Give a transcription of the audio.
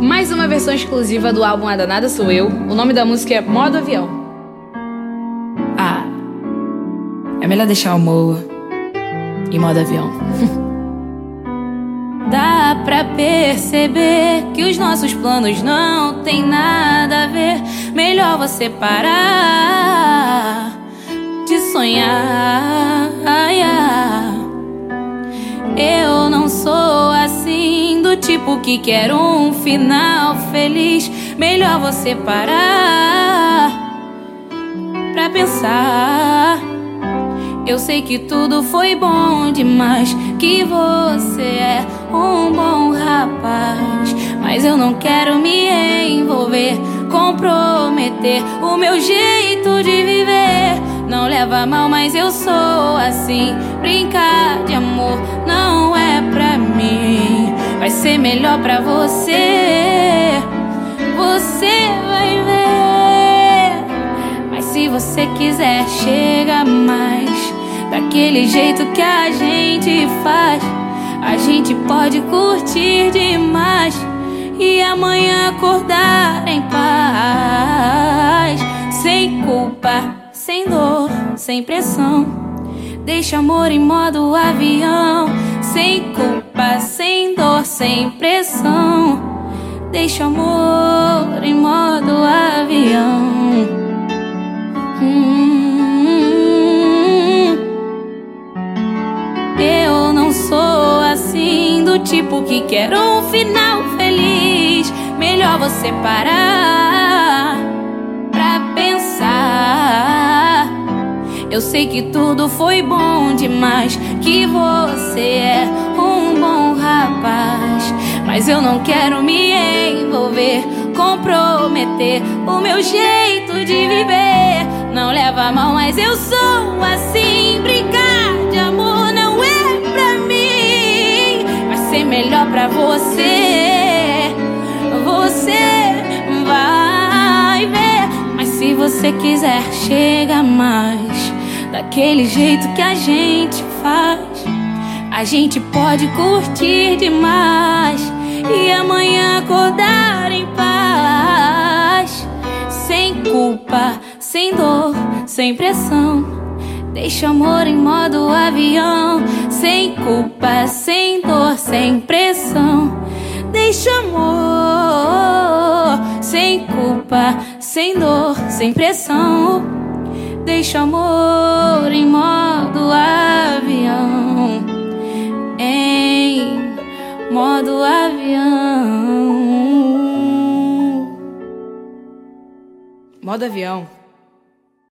Mais uma versão exclusiva do álbum A Danada Sou Eu. O nome da música é Modo Avião. Ah, é melhor deixar o amor em modo avião. Dá pra perceber que os nossos planos não tem nada a ver. Melhor você parar de sonhar. Tipo que quer um final feliz. Melhor você parar pra pensar. Eu sei que tudo foi bom demais, que você é um bom rapaz. Mas eu não quero me envolver, comprometer o meu jeito de viver. Não leva mal, mas eu sou assim. Brincar de amor não é pra mim. Ser melhor pra você. Você vai ver. Mas se você quiser, chega mais. Daquele jeito que a gente faz. A gente pode curtir demais. E amanhã acordar em paz. Sem culpa sem dor, sem pressão. Deixa amor em modo avião, sem culpa, sem pressão. Deixa amor em modo avião. Hum, eu não sou assim do tipo que quer um final feliz. Melhor você parar Eu sei que tudo foi bom demais, que você Mas eu não quero me envolver, comprometer o meu jeito de viver. Não leva mal, mas eu sou assim. Brincar de amor não é pra mim. Vai ser melhor pra você. Você vai ver. Mas se você quiser, chega mais daquele jeito que a gente faz. A gente pode curtir demais e amanhã acordar em paz. Sem culpa, sem dor, sem pressão. Deixa amor em modo avião. Sem culpa, sem dor, sem pressão. Deixa amor, sem culpa, sem dor, sem pressão. Deixa amor em modo avião. Modo avião.